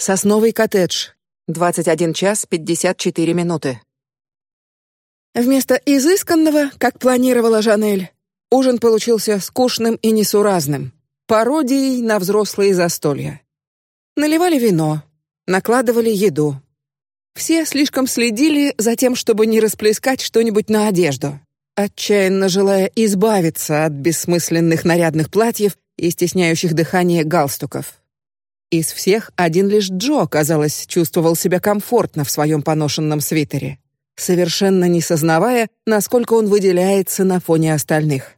Сосновый коттедж. 21 час 54 минуты. Вместо изысканного, как планировала Жанель, ужин получился скучным и несуразным, пародией на взрослые застолья. Наливали вино, накладывали еду. Все слишком следили за тем, чтобы не расплескать что-нибудь на одежду, отчаянно желая избавиться от бессмысленных нарядных платьев и стесняющих дыхание галстуков. Из всех один лишь Джо, казалось, чувствовал себя комфортно в своем поношенном свитере, совершенно не сознавая, насколько он выделяется на фоне остальных.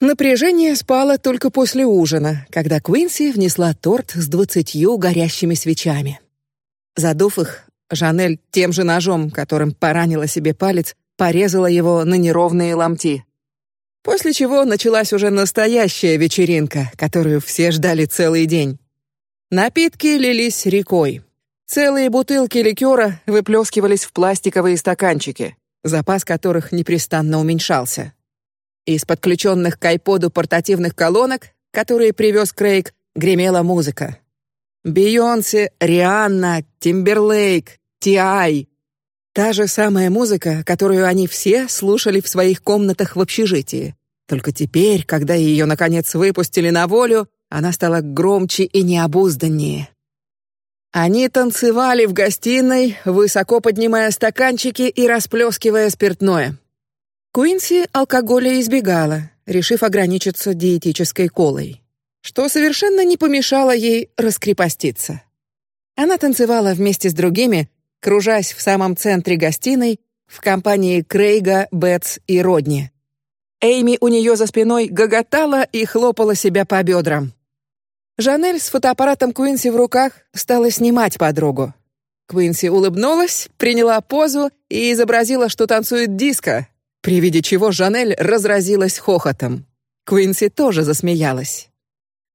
Напряжение спало только после ужина, когда Квинси внесла торт с двадцатью горящими свечами. Задув их, Жанель тем же ножом, которым поранила себе палец, порезала его на неровные ломти. После чего началась уже настоящая вечеринка, которую все ждали целый день. Напитки лились рекой. Целые бутылки ликера выплескивались в пластиковые стаканчики, запас которых непрестанно уменьшался. Из подключенных к айподу портативных колонок, которые привез Крейг, гремела музыка. Бейонсе, Рианна, Тимберлейк, Тиай. Та же самая музыка, которую они все слушали в своих комнатах в общежитии. Только теперь, когда ее наконец выпустили на волю, она стала громче и необузданнее. Они танцевали в гостиной, высоко поднимая стаканчики и расплескивая спиртное. Куинси алкоголя избегала, решив ограничиться диетической колой, что совершенно не помешало ей раскрепоститься. Она танцевала вместе с другими, кружась в самом центре гостиной в компании Крейга, Бетс и Родни. Эйми у нее за спиной гоготала и хлопала себя по бедрам. Жанель с фотоаппаратом Куинси в руках стала снимать подругу. Куинси улыбнулась, приняла позу и изобразила, что танцует диско, при виде чего Жанель разразилась хохотом. Куинси тоже засмеялась.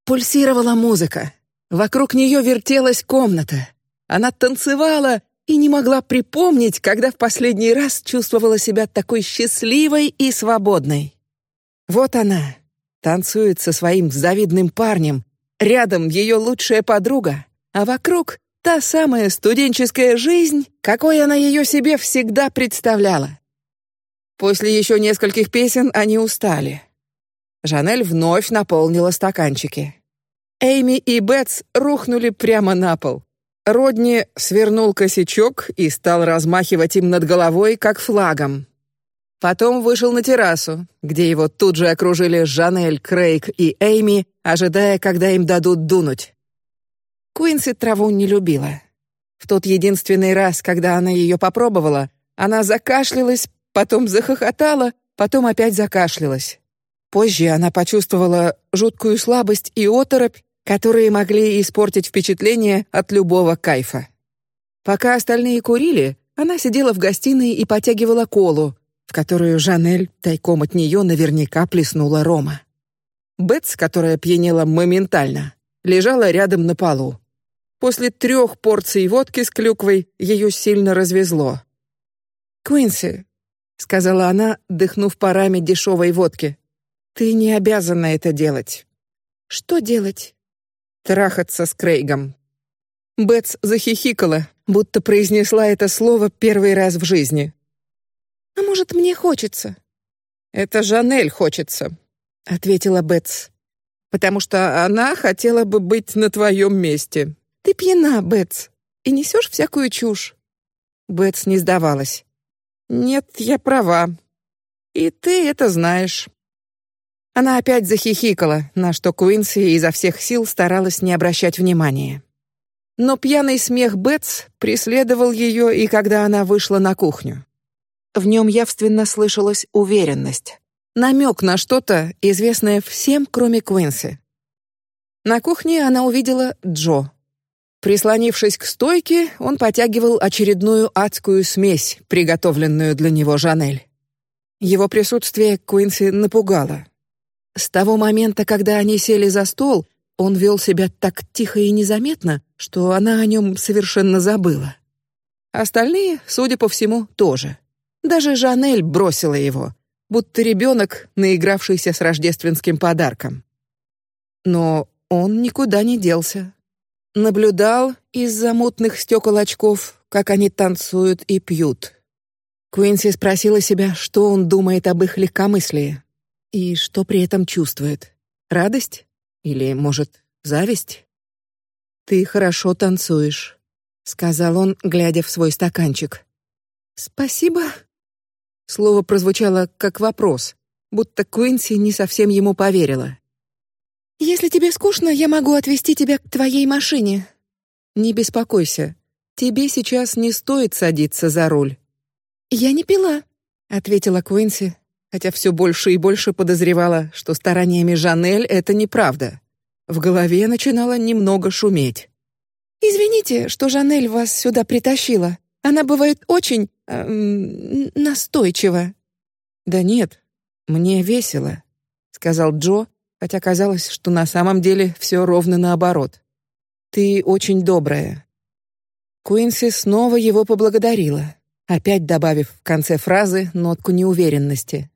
Пульсировала музыка. Вокруг нее вертелась комната. Она танцевала и не могла припомнить, когда в последний раз чувствовала себя такой счастливой и свободной. Вот она танцует со своим завидным парнем, рядом ее лучшая подруга, а вокруг та самая студенческая жизнь, какой она ее себе всегда представляла. После еще нескольких песен они устали. Жанель вновь наполнила стаканчики. Эйми и Бетс рухнули прямо на пол. Родни свернул косячок и стал размахивать им над головой, как флагом. Потом вышел на террасу, где его тут же окружили Жанель, Крейг и Эйми, ожидая, когда им дадут дунуть. Куинси траву не любила. В тот единственный раз, когда она ее попробовала, она закашлялась, потом захохотала, потом опять закашлялась. Позже она почувствовала жуткую слабость и оторопь, которые могли испортить впечатление от любого кайфа. Пока остальные курили, она сидела в гостиной и потягивала колу, в которую Жанель тайком от нее наверняка плеснула рома. Бетс, которая пьянела моментально, лежала рядом на полу. После трех порций водки с клюквой ее сильно развезло. Квинси, сказала она, дыхнув парами дешевой водки. Ты не обязана это делать. Что делать? Трахаться с Крейгом. Бетс захихикала, будто произнесла это слово первый раз в жизни. Может, мне хочется? Это Жанель хочется, ответила Бетс, потому что она хотела бы быть на твоем месте. Ты пьяна, Бетс, и несешь всякую чушь. Бетс не сдавалась. Нет, я права. И ты это знаешь. Она опять захихикала, на что Куинси изо всех сил старалась не обращать внимания. Но пьяный смех Бетс преследовал ее и когда она вышла на кухню. В нем явственно слышалась уверенность, намек на что-то, известное всем, кроме Куинси. На кухне она увидела Джо. Прислонившись к стойке, он потягивал очередную адскую смесь, приготовленную для него Жанель. Его присутствие Куинси напугало. С того момента, когда они сели за стол, он вел себя так тихо и незаметно, что она о нем совершенно забыла. Остальные, судя по всему, тоже. Даже Жанель бросила его, будто ребенок, наигравшийся с рождественским подарком. Но он никуда не делся. наблюдал из-за мутных стекол очков, как они танцуют и пьют. Куинси спросила себя, что он думает об их легкомыслии и что при этом чувствует: радость или, может, зависть. Ты хорошо танцуешь, сказал он, глядя в свой стаканчик. Спасибо. Слово прозвучало как вопрос, будто Куинси не совсем ему поверила. Если тебе скучно, я могу отвезти тебя к твоей машине. Не беспокойся, тебе сейчас не стоит садиться за руль. Я не пила, ответила Куинси, хотя все больше и больше подозревала, что стараниями Жанель это неправда. В голове начинала немного шуметь. Извините, что Жанель вас сюда притащила. Она бывает очень эм, настойчива. Да нет, мне весело, сказал Джо, хотя казалось, что на самом деле все ровно наоборот. Ты очень добрая. Куинси снова его поблагодарила опять добавив в конце фразы нотку неуверенности.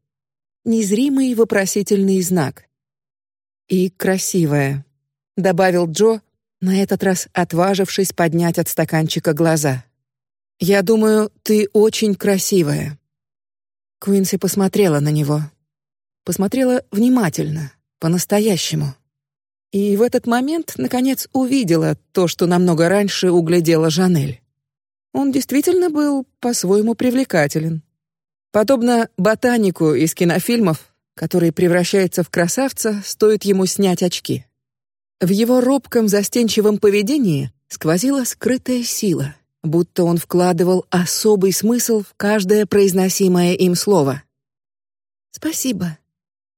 Незримый вопросительный знак. И красивая, добавил Джо, на этот раз отважившись поднять от стаканчика глаза. Я думаю, ты очень красивая. Куинси посмотрела на него, посмотрела внимательно, по-настоящему. И в этот момент наконец увидела то, что намного раньше углядела Жанель. Он действительно был по-своему привлекателен. Подобно ботанику из кинофильмов, который превращается в красавца, стоит ему снять очки. В его робком застенчивом поведении сквозила скрытая сила, будто он вкладывал особый смысл в каждое произносимое им слово. Спасибо,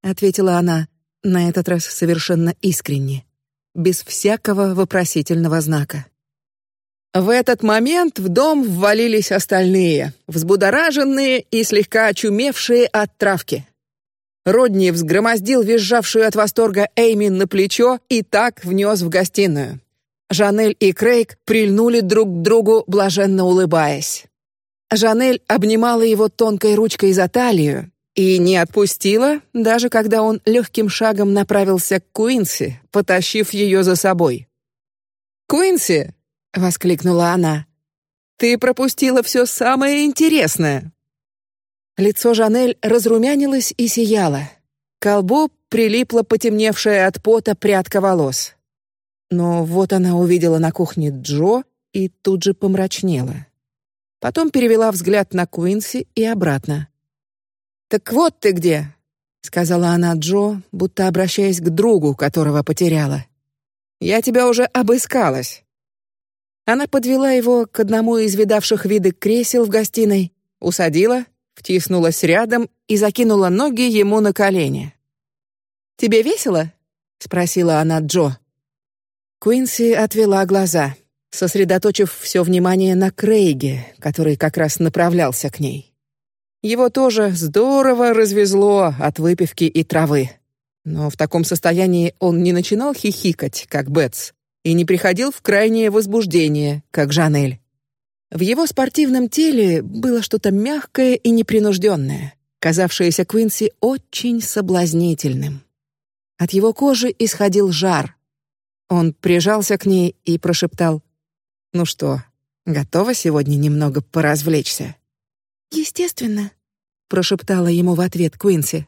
ответила она, на этот раз совершенно искренне, без всякого вопросительного знака. В этот момент в дом ввалились остальные, взбудораженные и слегка очумевшие от травки. Родни взгромоздил визжавшую от восторга Эйми на плечо и так внес в гостиную. Жанель и Крейг прильнули друг к другу, блаженно улыбаясь. Жанель обнимала его тонкой ручкой за талию и не отпустила, даже когда он легким шагом направился к Куинси, потащив ее за собой. Куинси, воскликнула она. Ты пропустила все самое интересное. Лицо Жанель разрумянилось и сияло. К колбу прилипла потемневшая от пота прядка волос. Но вот она увидела на кухне Джо и тут же помрачнела. Потом перевела взгляд на Куинси и обратно. Так вот ты где, сказала она Джо, будто обращаясь к другу, которого потеряла. Я тебя уже обыскалась. Она подвела его к одному из видавших виды кресел в гостиной, усадила, втиснулась рядом и закинула ноги ему на колени. Тебе весело? спросила она Джо. Куинси отвела глаза, сосредоточив все внимание на Крейге, который как раз направлялся к ней. Его тоже здорово развезло от выпивки и травы, но в таком состоянии он не начинал хихикать, как Бетс, и не приходил в крайнее возбуждение, как Жанель. В его спортивном теле было что-то мягкое и непринужденное, казавшееся Квинси очень соблазнительным. От его кожи исходил жар. Он прижался к ней и прошептал: "Ну что, готова сегодня немного поразвлечься?" "Естественно", прошептала ему в ответ Квинси.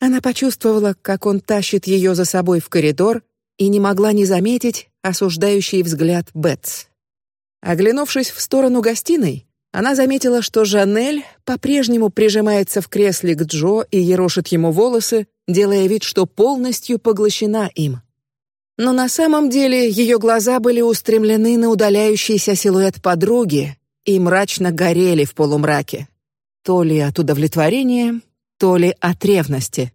Она почувствовала, как он тащит ее за собой в коридор и не могла не заметить осуждающий взгляд Бетс. Оглянувшись в сторону гостиной, она заметила, что Жанель по-прежнему прижимается в кресле к Джо и ерошит ему волосы, делая вид, что полностью поглощена им. Но на самом деле ее глаза были устремлены на удаляющийся силуэт подруги и мрачно горели в полумраке, то ли от удовлетворения, то ли от ревности.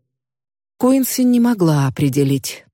Куинси не могла определить.